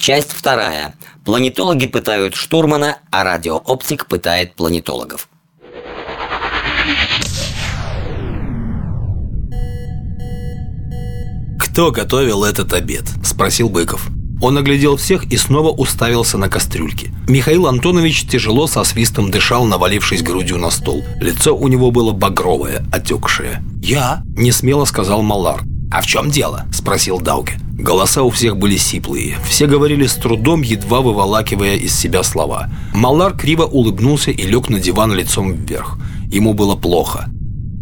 Часть вторая. Планетологи пытают штурмана, а радиооптик пытает планетологов. «Кто готовил этот обед?» – спросил Быков. Он оглядел всех и снова уставился на кастрюльки. Михаил Антонович тяжело со свистом дышал, навалившись грудью на стол. Лицо у него было багровое, отекшее. «Я?» – не смело сказал Малар. «А в чем дело?» – спросил Дауге. Голоса у всех были сиплые. Все говорили с трудом, едва выволакивая из себя слова. Малар криво улыбнулся и лег на диван лицом вверх. Ему было плохо.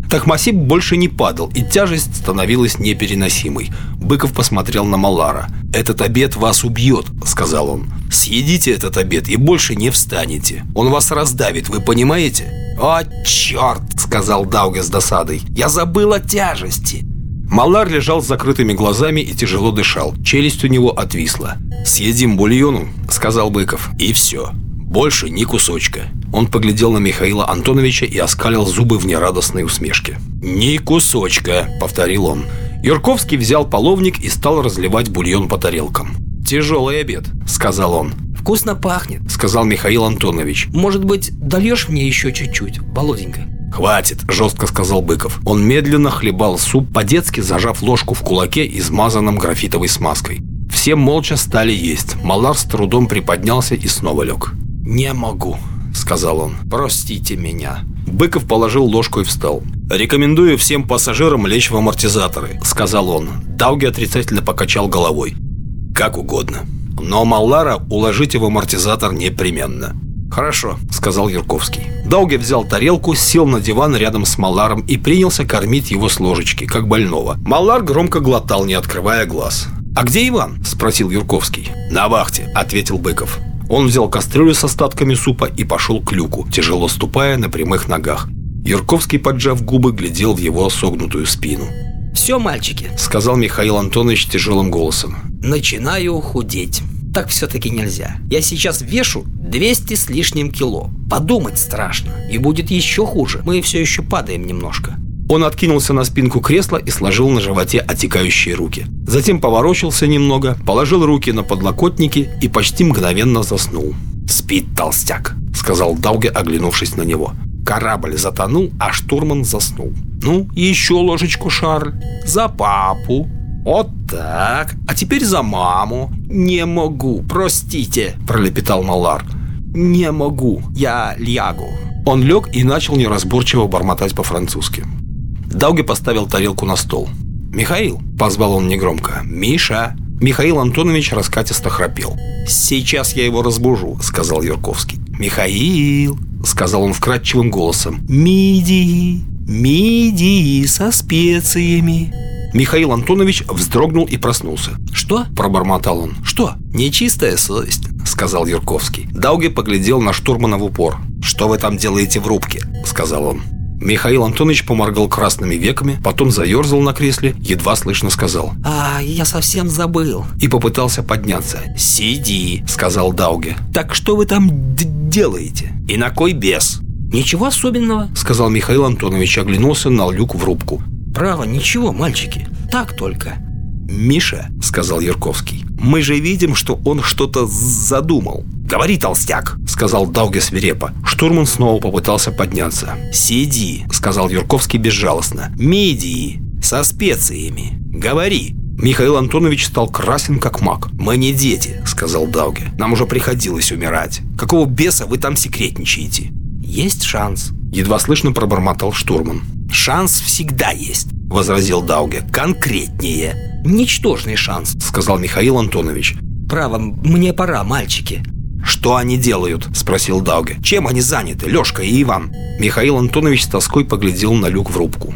Тахмасип больше не падал, и тяжесть становилась непереносимой. Быков посмотрел на Малара. «Этот обед вас убьет», — сказал он. «Съедите этот обед и больше не встанете. Он вас раздавит, вы понимаете?» «О, черт!» — сказал Дауга с досадой. «Я забыл о тяжести!» Малар лежал с закрытыми глазами и тяжело дышал. Челюсть у него отвисла. «Съедим бульону», — сказал Быков, — «и все. Больше ни кусочка». Он поглядел на Михаила Антоновича и оскалил зубы в нерадостной усмешке. «Ни кусочка», — повторил он. Юрковский взял половник и стал разливать бульон по тарелкам. «Тяжелый обед», — сказал он. «Вкусно пахнет», — сказал Михаил Антонович. «Может быть, дольешь мне еще чуть-чуть, Володенька?» «Хватит», – жестко сказал Быков. Он медленно хлебал суп, по-детски зажав ложку в кулаке, измазанном графитовой смазкой. Все молча стали есть. Малар с трудом приподнялся и снова лег. «Не могу», – сказал он. «Простите меня». Быков положил ложку и встал. «Рекомендую всем пассажирам лечь в амортизаторы», – сказал он. Дауги отрицательно покачал головой. «Как угодно. Но Маллара уложите в амортизатор непременно». «Хорошо», — сказал Юрковский. Дауги взял тарелку, сел на диван рядом с Маларом и принялся кормить его с ложечки, как больного. Малар громко глотал, не открывая глаз. «А где Иван?» – спросил Юрковский. «На вахте», – ответил Быков. Он взял кастрюлю с остатками супа и пошел к люку, тяжело ступая на прямых ногах. Юрковский, поджав губы, глядел в его согнутую спину. «Все, мальчики», – сказал Михаил Антонович тяжелым голосом. «Начинаю худеть. Так все-таки нельзя. Я сейчас вешу 200 с лишним кило. Подумать страшно. И будет еще хуже. Мы все еще падаем немножко. Он откинулся на спинку кресла и сложил на животе отекающие руки. Затем поворочился немного, положил руки на подлокотники и почти мгновенно заснул. «Спит толстяк», — сказал Дауге, оглянувшись на него. Корабль затонул, а штурман заснул. «Ну, еще ложечку, Шарль. За папу». «Вот так. А теперь за маму». «Не могу, простите», — пролепетал Малар. «Не могу. Я лягу». Он лег и начал неразборчиво бормотать по-французски. Дауги поставил тарелку на стол. «Михаил!» – позвал он негромко. «Миша!» Михаил Антонович раскатисто храпел. «Сейчас я его разбужу», – сказал Юрковский. «Михаил!» – сказал он вкрадчивым голосом. «Мидии! Мидии со специями!» Михаил Антонович вздрогнул и проснулся. «Что?» – пробормотал он. «Что?» «Нечистая совесть», – сказал Юрковский. Дауги поглядел на штурмана в упор. «Что вы там делаете в рубке?» – сказал он. Михаил Антонович поморгал красными веками, потом заерзал на кресле, едва слышно сказал «А, я совсем забыл» и попытался подняться. «Сиди», — сказал Дауге. «Так что вы там делаете? И на кой бес?» «Ничего особенного», — сказал Михаил Антонович, оглянулся на люк в рубку. «Право, ничего, мальчики, так только». «Миша», — сказал Ярковский, — «мы же видим, что он что-то задумал». «Говори, толстяк!» — сказал Дауге свирепо. Штурман снова попытался подняться. «Сиди!» — сказал Юрковский безжалостно. «Мидии! Со специями! Говори!» Михаил Антонович стал красен как маг. «Мы не дети», — сказал Дауге. «Нам уже приходилось умирать. Какого беса вы там секретничаете?» «Есть шанс», — едва слышно пробормотал штурман. «Шанс всегда есть», — возразил Дауге. «Конкретнее». «Ничтожный шанс», — сказал Михаил Антонович. «Право, мне пора, мальчики». «Что они делают?» – спросил Дауге. «Чем они заняты, Лешка и Иван?» Михаил Антонович с тоской поглядел на люк в рубку.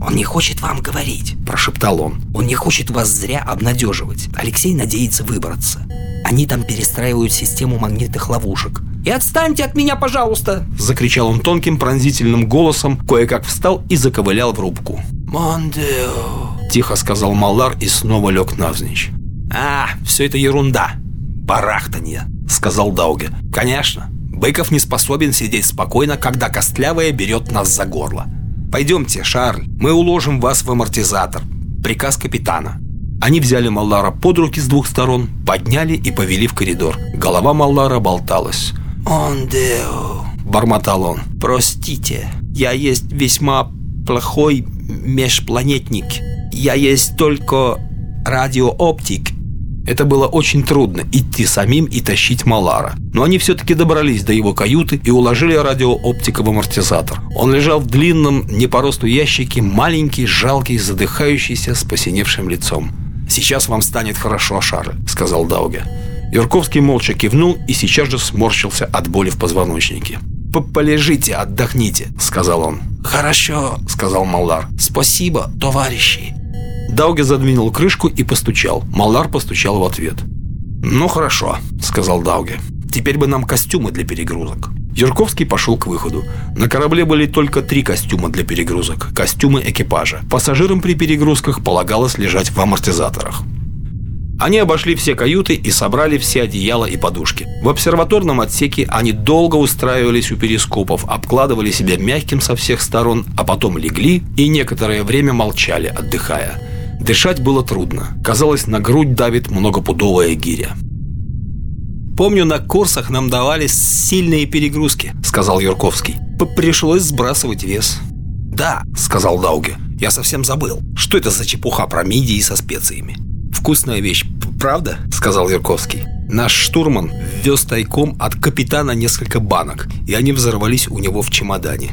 «Он не хочет вам говорить», – прошептал он. «Он не хочет вас зря обнадеживать. Алексей надеется выбраться. Они там перестраивают систему магнитных ловушек. «И отстаньте от меня, пожалуйста!» – закричал он тонким пронзительным голосом, кое-как встал и заковылял в рубку. «Мондео!» – тихо сказал Малар и снова лег навзничь. «А, все это ерунда! Барахтанье!» — сказал Дауге. «Конечно. Быков не способен сидеть спокойно, когда Костлявая берет нас за горло. Пойдемте, Шарль, мы уложим вас в амортизатор. Приказ капитана». Они взяли Маллара под руки с двух сторон, подняли и повели в коридор. Голова Маллара болталась. «Он део», – бормотал он. «Простите, я есть весьма плохой межпланетник. Я есть только радиооптик это было очень трудно – идти самим и тащить Малара. Но они все-таки добрались до его каюты и уложили радиооптика в амортизатор. Он лежал в длинном, не по росту ящике, маленький, жалкий, задыхающийся, с посиневшим лицом. «Сейчас вам станет хорошо, Шарль», – сказал Дауге. Юрковский молча кивнул и сейчас же сморщился от боли в позвоночнике. «Полежите, отдохните», – сказал он. «Хорошо», – сказал Малар. «Спасибо, товарищи». Дауге задвинул крышку и постучал. Малар постучал в ответ. «Ну хорошо», — сказал Дауге. «Теперь бы нам костюмы для перегрузок». Юрковский пошел к выходу. На корабле были только три костюма для перегрузок. Костюмы экипажа. Пассажирам при перегрузках полагалось лежать в амортизаторах. Они обошли все каюты и собрали все одеяла и подушки. В обсерваторном отсеке они долго устраивались у перископов, обкладывали себя мягким со всех сторон, а потом легли и некоторое время молчали, отдыхая. Дышать было трудно. Казалось, на грудь давит многопудовая гиря. «Помню, на курсах нам давали сильные перегрузки», — сказал Юрковский. «Пришлось сбрасывать вес». «Да», — сказал Дауге. «Я совсем забыл. Что это за чепуха про мидии со специями?» «Вкусная вещь, правда?» — сказал Юрковский. Наш штурман вез тайком от капитана несколько банок, и они взорвались у него в чемодане.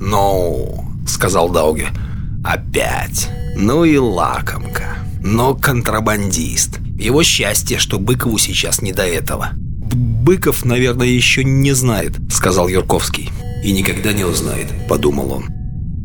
«Ну», — сказал Дауге, — «опять». Ну и лакомка. Но контрабандист. Его счастье, что Быкову сейчас не до этого. «Быков, наверное, еще не знает», — сказал Юрковский. «И никогда не узнает», — подумал он.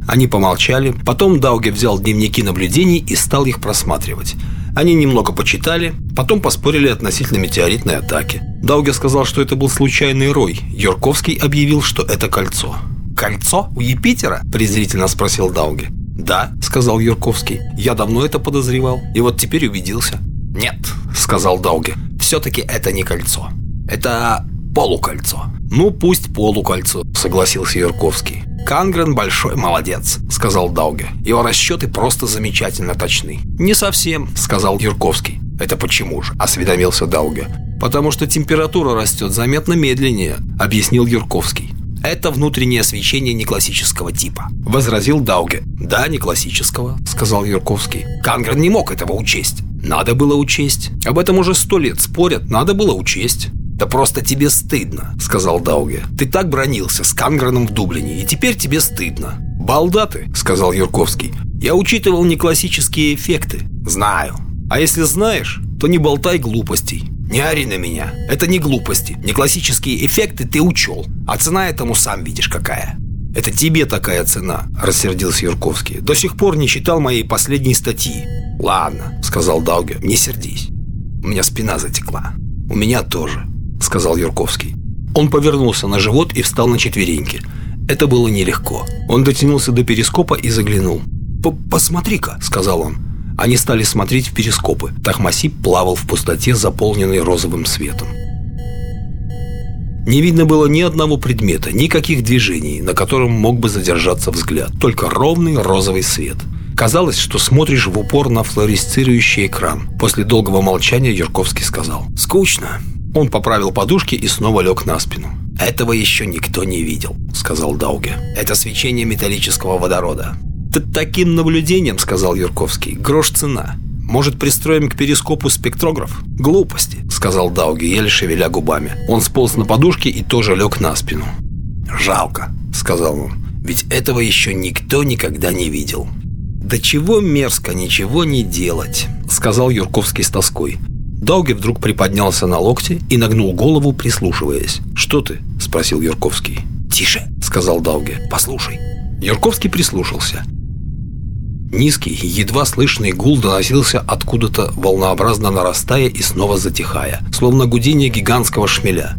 Они помолчали, потом Дауге взял дневники наблюдений и стал их просматривать. Они немного почитали, потом поспорили относительно метеоритной атаки. Дауге сказал, что это был случайный рой. Юрковский объявил, что это кольцо. «Кольцо? У Юпитера?» – презрительно спросил Дауге. «Да», — сказал Юрковский, — «я давно это подозревал, и вот теперь убедился». «Нет», — сказал Дауге, — «все-таки это не кольцо. Это полукольцо». «Ну, пусть полукольцо», — согласился Юрковский. «Кангрен большой молодец», — сказал Дауге. «Его расчеты просто замечательно точны». «Не совсем», — сказал Юрковский. «Это почему же?» – осведомился Дауге. «Потому что температура растет заметно медленнее», – объяснил Юрковский. Это внутреннее свечение не классического типа», — возразил Дауге. «Да, не классического», — сказал Юрковский. «Кангер не мог этого учесть». «Надо было учесть. Об этом уже сто лет спорят. Надо было учесть». «Да просто тебе стыдно», — сказал Дауге. «Ты так бронился с Кангреном в Дублине, и теперь тебе стыдно». «Балда ты», — сказал Юрковский. «Я учитывал не классические эффекты». «Знаю. А если знаешь, то не болтай глупостей. Не ори на меня. Это не глупости. Не классические эффекты ты учел. А цена этому сам видишь какая. Это тебе такая цена, рассердился Юрковский. До сих пор не читал моей последней статьи. Ладно, сказал Дауге, не сердись. У меня спина затекла. У меня тоже, сказал Юрковский. Он повернулся на живот и встал на четвереньки. Это было нелегко. Он дотянулся до перископа и заглянул. «Посмотри-ка», — сказал он. Они стали смотреть в перископы. Тахмасип плавал в пустоте, заполненной розовым светом. Не видно было ни одного предмета, никаких движений, на котором мог бы задержаться взгляд, только ровный розовый свет. Казалось, что смотришь в упор на флуоресцирующий экран. После долгого молчания Юрковский сказал «Скучно». Он поправил подушки и снова лег на спину. «Этого еще никто не видел», — сказал Дауге. «Это свечение металлического водорода. «Таким наблюдением, — сказал Юрковский, — грош цена. Может, пристроим к перископу спектрограф?» «Глупости», — сказал Дауги, еле шевеля губами. Он сполз на подушке и тоже лег на спину. «Жалко», — сказал он, — «ведь этого еще никто никогда не видел». «Да чего мерзко ничего не делать», — сказал Юрковский с тоской. Дауги вдруг приподнялся на локте и нагнул голову, прислушиваясь. «Что ты?» – спросил Юрковский. «Тише», – сказал Дауги. «Послушай». Юрковский прислушался. Низкий, едва слышный гул доносился откуда-то, волнообразно нарастая и снова затихая, словно гудение гигантского шмеля.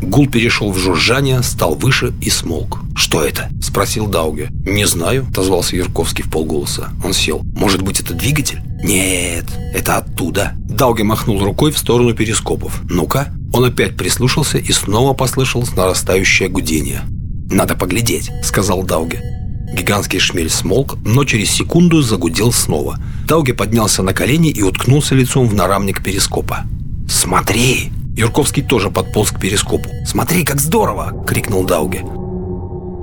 Гул перешел в жужжание, стал выше и смолк. «Что это?» – спросил Дауге. «Не знаю», – отозвался Юрковский в полголоса. Он сел. «Может быть, это двигатель?» «Нет, это оттуда». Дауге махнул рукой в сторону перископов. «Ну-ка». Он опять прислушался и снова послышалось нарастающее гудение. «Надо поглядеть», – сказал Дауге. Гигантский шмель смолк, но через секунду загудел снова. Дауге поднялся на колени и уткнулся лицом в нарамник перископа. «Смотри!» Юрковский тоже подполз к перископу. «Смотри, как здорово!» — крикнул Дауге.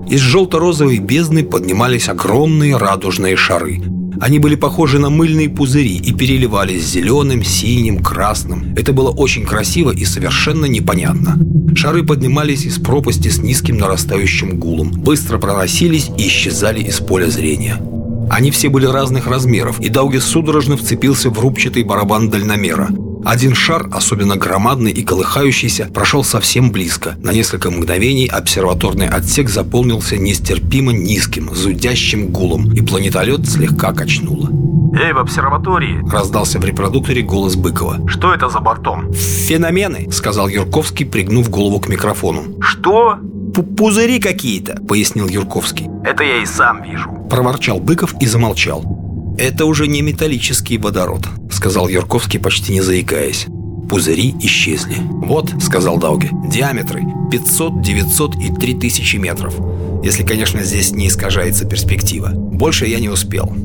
Из желто-розовой бездны поднимались огромные радужные шары. Они были похожи на мыльные пузыри и переливались зеленым, синим, красным. Это было очень красиво и совершенно непонятно. Шары поднимались из пропасти с низким нарастающим гулом, быстро проносились и исчезали из поля зрения. Они все были разных размеров, и Даугис судорожно вцепился в рубчатый барабан дальномера. Один шар, особенно громадный и колыхающийся, прошел совсем близко. На несколько мгновений обсерваторный отсек заполнился нестерпимо низким, зудящим гулом, и планетолет слегка качнуло. «Эй, в обсерватории!» – раздался в репродукторе голос Быкова. «Что это за бортом?» «Феномены!» – сказал Юрковский, пригнув голову к микрофону. «Что?» П «Пузыри какие-то», – пояснил Юрковский. «Это я и сам вижу», – проворчал Быков и замолчал. «Это уже не металлический водород», — сказал Юрковский, почти не заикаясь. Пузыри исчезли. «Вот», — сказал Дауге, — «диаметры 500, 900 и 3000 метров. Если, конечно, здесь не искажается перспектива. Больше я не успел.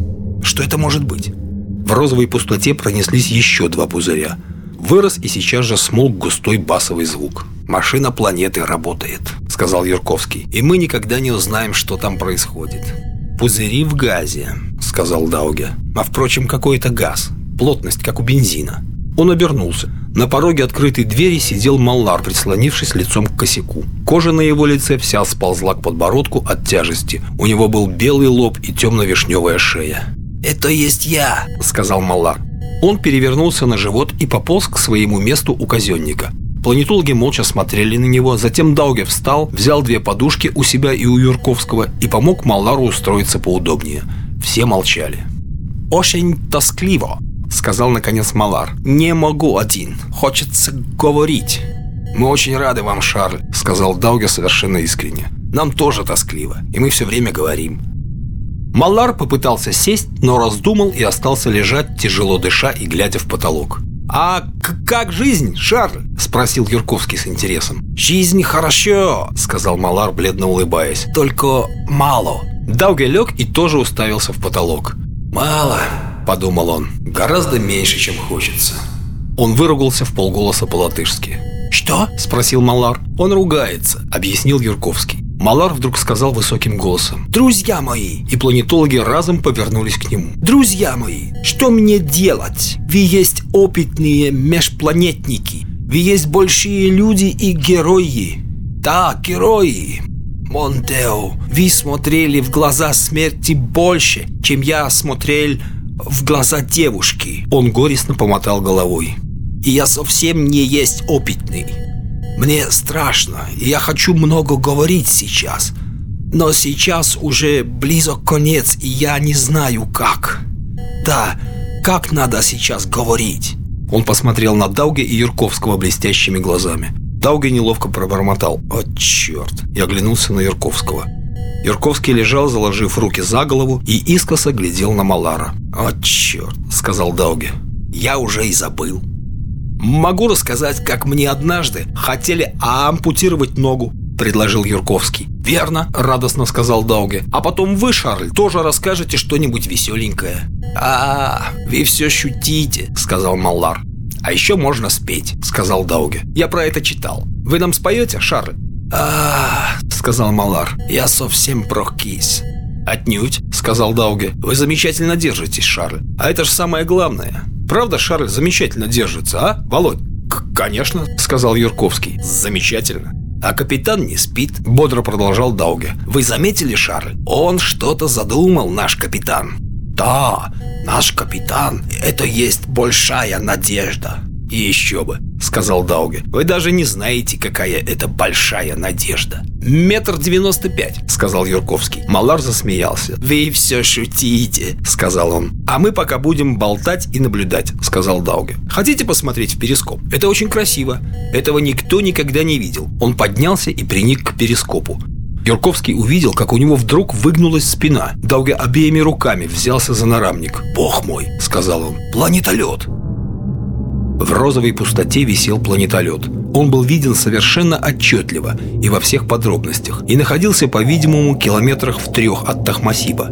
Что это может быть?» В розовой пустоте пронеслись еще два пузыря. Вырос и сейчас же смолк густой басовый звук. «Машина планеты работает», — сказал Юрковский. «И мы никогда не узнаем, что там происходит». «Пузыри в газе», — сказал Дауге. «А впрочем, какой это газ. Плотность, как у бензина». Он обернулся. На пороге открытой двери сидел Маллар, прислонившись лицом к косяку. Кожа на его лице вся сползла к подбородку от тяжести. У него был белый лоб и темно-вишневая шея. «Это есть я», — сказал Маллар. Он перевернулся на живот и пополз к своему месту у казенника. Планетологи молча смотрели на него, затем Дауге встал, взял две подушки у себя и у Юрковского и помог Малару устроиться поудобнее. Все молчали. «Очень тоскливо», — сказал наконец Малар. «Не могу один. Хочется говорить». «Мы очень рады вам, Шарль», — сказал Дауге совершенно искренне. «Нам тоже тоскливо, и мы все время говорим». Малар попытался сесть, но раздумал и остался лежать, тяжело дыша и глядя в потолок. «А как жизнь, Шарль?» – спросил Юрковский с интересом. «Жизнь хорошо», – сказал Малар, бледно улыбаясь. «Только мало». Дауге лег и тоже уставился в потолок. «Мало», – подумал он, – «гораздо меньше, чем хочется». Он выругался в полголоса по-латышски. «Что?» – спросил Малар. «Он ругается», – объяснил Юрковский. Малар вдруг сказал высоким голосом «Друзья мои!» И планетологи разом повернулись к нему. «Друзья мои, что мне делать? Вы есть опытные межпланетники. Вы есть большие люди и герои Да, герои! Монтео, вы смотрели в глаза смерти больше, чем я смотрел в глаза девушки Он горестно помотал головой. И я совсем не есть опытный мне страшно, и я хочу много говорить сейчас. Но сейчас уже близок конец, и я не знаю как. Да, как надо сейчас говорить?» Он посмотрел на Дауге и Юрковского блестящими глазами. Дауге неловко пробормотал «О, черт!» и оглянулся на Юрковского. Юрковский лежал, заложив руки за голову, и искоса глядел на Малара. «О, черт!» — сказал Дауге. «Я уже и забыл». «Могу рассказать, как мне однажды хотели ампутировать ногу», – предложил Юрковский. «Верно», – радостно сказал Дауге. «А потом вы, Шарль, тоже расскажете что-нибудь веселенькое». «А, вы все шутите», – сказал Маллар. «А еще можно спеть», – сказал Дауге. «Я про это читал. Вы нам споете, Шарль?» «А, — сказал Малар, — я совсем прокис». «Отнюдь», — сказал Дауге. «Вы замечательно держитесь, Шарль. А это же самое главное. Правда, Шарль замечательно держится, а, Володь? «Конечно», — сказал Юрковский. «Замечательно». «А капитан не спит», — бодро продолжал Дауге. «Вы заметили, Шарль? Он что-то задумал, наш капитан». «Да, наш капитан — это есть большая надежда». «И еще бы», — сказал Дауге. «Вы даже не знаете, какая это большая надежда». «Метр девяносто пять», — сказал Юрковский. Малар засмеялся. «Вы все шутите», — сказал он. «А мы пока будем болтать и наблюдать», — сказал Дауге. «Хотите посмотреть в перископ? Это очень красиво. Этого никто никогда не видел». Он поднялся и приник к перископу. Юрковский увидел, как у него вдруг выгнулась спина. Дауге обеими руками взялся за нарамник. «Бог мой!» — сказал он. «Планетолет!» В розовой пустоте висел планетолет. Он был виден совершенно отчетливо и во всех подробностях и находился, по-видимому, километрах в трех от Тахмасиба.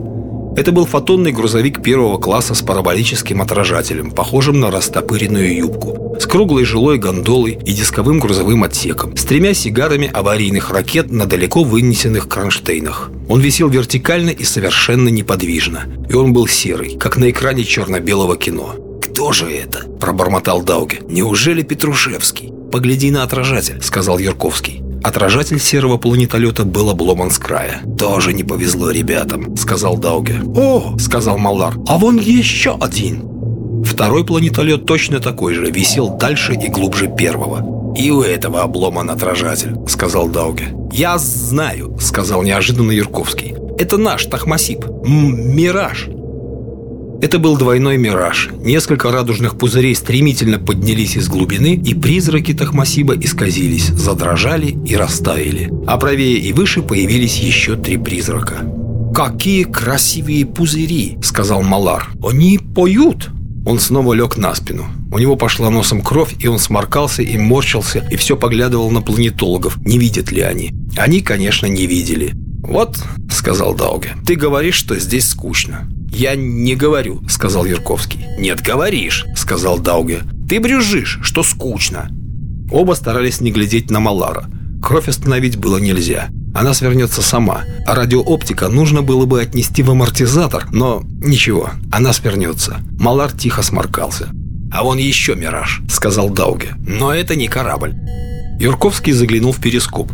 Это был фотонный грузовик первого класса с параболическим отражателем, похожим на растопыренную юбку, с круглой жилой гондолой и дисковым грузовым отсеком, с тремя сигарами аварийных ракет на далеко вынесенных кронштейнах. Он висел вертикально и совершенно неподвижно, и он был серый, как на экране черно-белого кино. «Кто же это?» – пробормотал Дауге. «Неужели Петрушевский?» «Погляди на отражатель», – сказал Ярковский. Отражатель серого планетолета был обломан с края. «Тоже не повезло ребятам», — сказал Дауге. «О!» — сказал Маллар. «А вон еще один!» Второй планетолет точно такой же, висел дальше и глубже первого. «И у этого обломан отражатель», — сказал Дауге. «Я знаю», — сказал неожиданно Юрковский. «Это наш Тахмасип. М Мираж». Это был двойной мираж. Несколько радужных пузырей стремительно поднялись из глубины, и призраки Тахмасиба исказились, задрожали и растаяли. А правее и выше появились еще три призрака. «Какие красивые пузыри!» — сказал Малар. «Они поют!» Он снова лег на спину. У него пошла носом кровь, и он сморкался и морщился, и все поглядывал на планетологов, не видят ли они. Они, конечно, не видели. «Вот», — сказал Дауге, — «ты говоришь, что здесь скучно. «Я не говорю», — сказал Ярковский. «Нет, говоришь», — сказал Дауге. «Ты брюзжишь, что скучно». Оба старались не глядеть на Малара. Кровь остановить было нельзя. Она свернется сама, а радиооптика нужно было бы отнести в амортизатор, но ничего, она свернется. Малар тихо сморкался. «А вон еще мираж», — сказал Дауге. «Но это не корабль». Юрковский заглянул в перископ.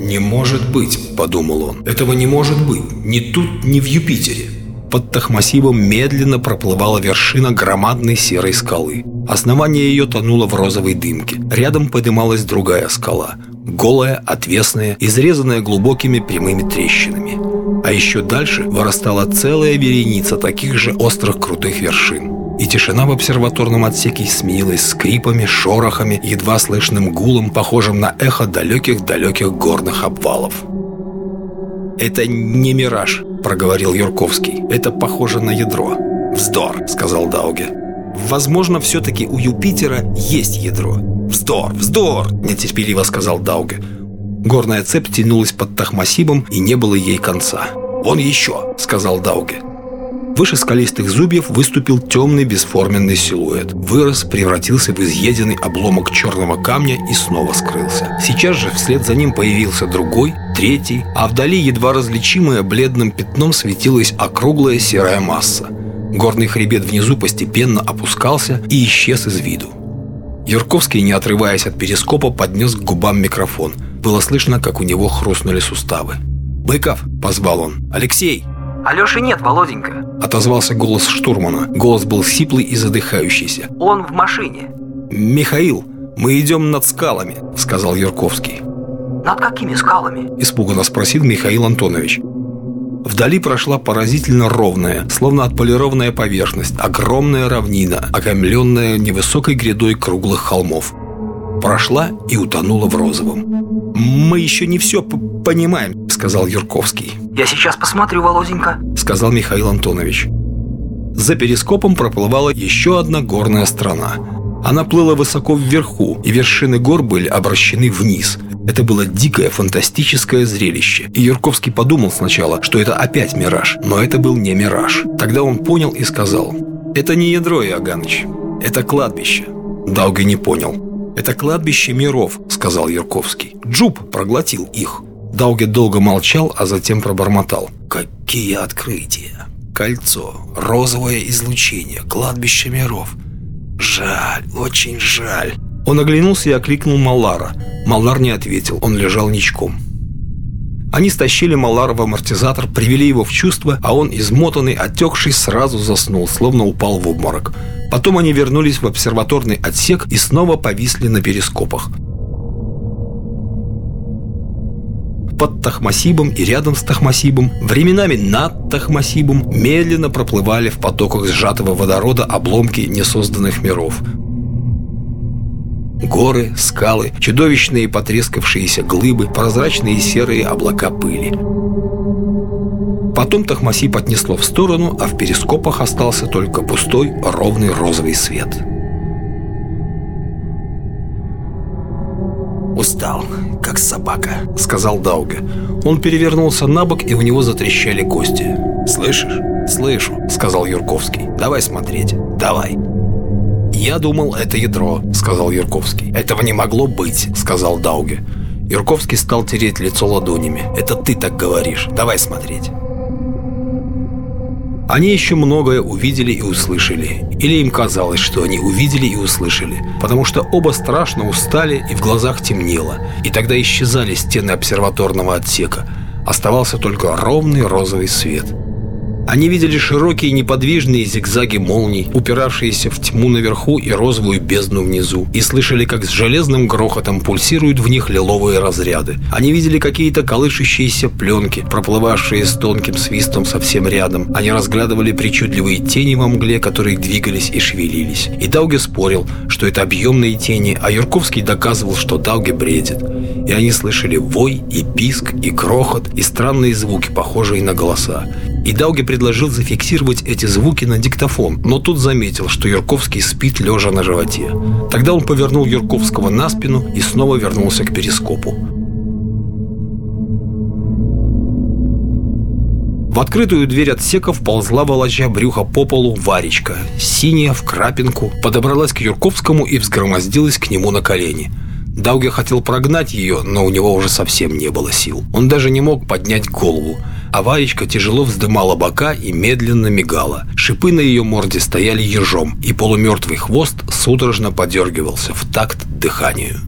«Не может быть», — подумал он. «Этого не может быть. Ни тут, ни в Юпитере». Под Тахмасибом медленно проплывала вершина громадной серой скалы. Основание ее тонуло в розовой дымке. Рядом поднималась другая скала. Голая, отвесная, изрезанная глубокими прямыми трещинами. А еще дальше вырастала целая вереница таких же острых крутых вершин. И тишина в обсерваторном отсеке сменилась скрипами, шорохами, едва слышным гулом, похожим на эхо далеких-далеких горных обвалов. «Это не мираж», — проговорил Юрковский. «Это похоже на ядро». «Вздор», — сказал Дауге. «Возможно, все-таки у Юпитера есть ядро». «Вздор, вздор», — нетерпеливо сказал Дауге. Горная цепь тянулась под Тахмасибом, и не было ей конца. «Вон еще», — сказал Дауге. Выше скалистых зубьев выступил темный бесформенный силуэт. Вырос, превратился в изъеденный обломок черного камня и снова скрылся. Сейчас же вслед за ним появился другой, третий, а вдали едва различимая бледным пятном светилась округлая серая масса. Горный хребет внизу постепенно опускался и исчез из виду. Юрковский, не отрываясь от перископа, поднес к губам микрофон. Было слышно, как у него хрустнули суставы. «Быков!» – позвал он. «Алексей!» «Алёши нет, Володенька!» – отозвался голос штурмана. Голос был сиплый и задыхающийся. «Он в машине!» «Михаил, мы идем над скалами!» – сказал Юрковский. «Над какими скалами?» – испуганно спросил Михаил Антонович. Вдали прошла поразительно ровная, словно отполированная поверхность, огромная равнина, окаймленная невысокой грядой круглых холмов. Прошла и утонула в розовом. «Мы еще не все понимаем», — сказал Юрковский. «Я сейчас посмотрю, Володенька», — сказал Михаил Антонович. За перископом проплывала еще одна горная страна. Она плыла высоко вверху, и вершины гор были обращены вниз. Это было дикое, фантастическое зрелище. И Юрковский подумал сначала, что это опять мираж. Но это был не мираж. Тогда он понял и сказал, «Это не ядро, Иоганныч, это кладбище». Дауга не понял. «Это кладбище миров», — сказал Юрковский. «Джуб проглотил их». Дауге долго молчал, а затем пробормотал. «Какие открытия! Кольцо, розовое излучение, кладбище миров. Жаль, очень жаль». Он оглянулся и окликнул Малара. Малар не ответил, он лежал ничком. Они стащили Малара в амортизатор, привели его в чувство, а он, измотанный, отекший, сразу заснул, словно упал в обморок. Потом они вернулись в обсерваторный отсек и снова повисли на перископах. Под Тахмасибом и рядом с Тахмасибом, временами над Тахмасибом, медленно проплывали в потоках сжатого водорода обломки несозданных миров. Горы, скалы, чудовищные потрескавшиеся глыбы, прозрачные серые облака пыли. Потом Тахмасип отнесло в сторону, а в перископах остался только пустой ровный розовый свет. Как собака», — сказал Дауге. Он перевернулся на бок, и у него затрещали кости. «Слышишь?» «Слышу», — сказал Юрковский. «Давай смотреть. Давай». «Я думал, это ядро», — сказал Юрковский. «Этого не могло быть», — сказал Дауге. Юрковский стал тереть лицо ладонями. «Это ты так говоришь. Давай смотреть». Они еще многое увидели и услышали. Или им казалось, что они увидели и услышали. Потому что оба страшно устали и в глазах темнело. И тогда исчезали стены обсерваторного отсека. Оставался только ровный розовый свет – они видели широкие неподвижные зигзаги молний, упиравшиеся в тьму наверху и розовую бездну внизу, и слышали, как с железным грохотом пульсируют в них лиловые разряды. Они видели какие-то колышущиеся пленки, проплывавшие с тонким свистом совсем рядом. Они разглядывали причудливые тени во мгле, которые двигались и шевелились. И Дауге спорил, что это объемные тени, а Юрковский доказывал, что Дауге бредит. И они слышали вой, и писк, и крохот, и странные звуки, похожие на голоса. И Дауге предложил зафиксировать эти звуки на диктофон, но тут заметил, что Юрковский спит лежа на животе. Тогда он повернул Юрковского на спину и снова вернулся к перископу. В открытую дверь отсека вползла волоча брюха по полу Варечка, синяя в крапинку, подобралась к Юрковскому и взгромоздилась к нему на колени. Дауге хотел прогнать ее, но у него уже совсем не было сил. Он даже не мог поднять голову. А Варечка тяжело вздымала бока и медленно мигала. Шипы на ее морде стояли ежом, и полумертвый хвост судорожно подергивался в такт дыханию.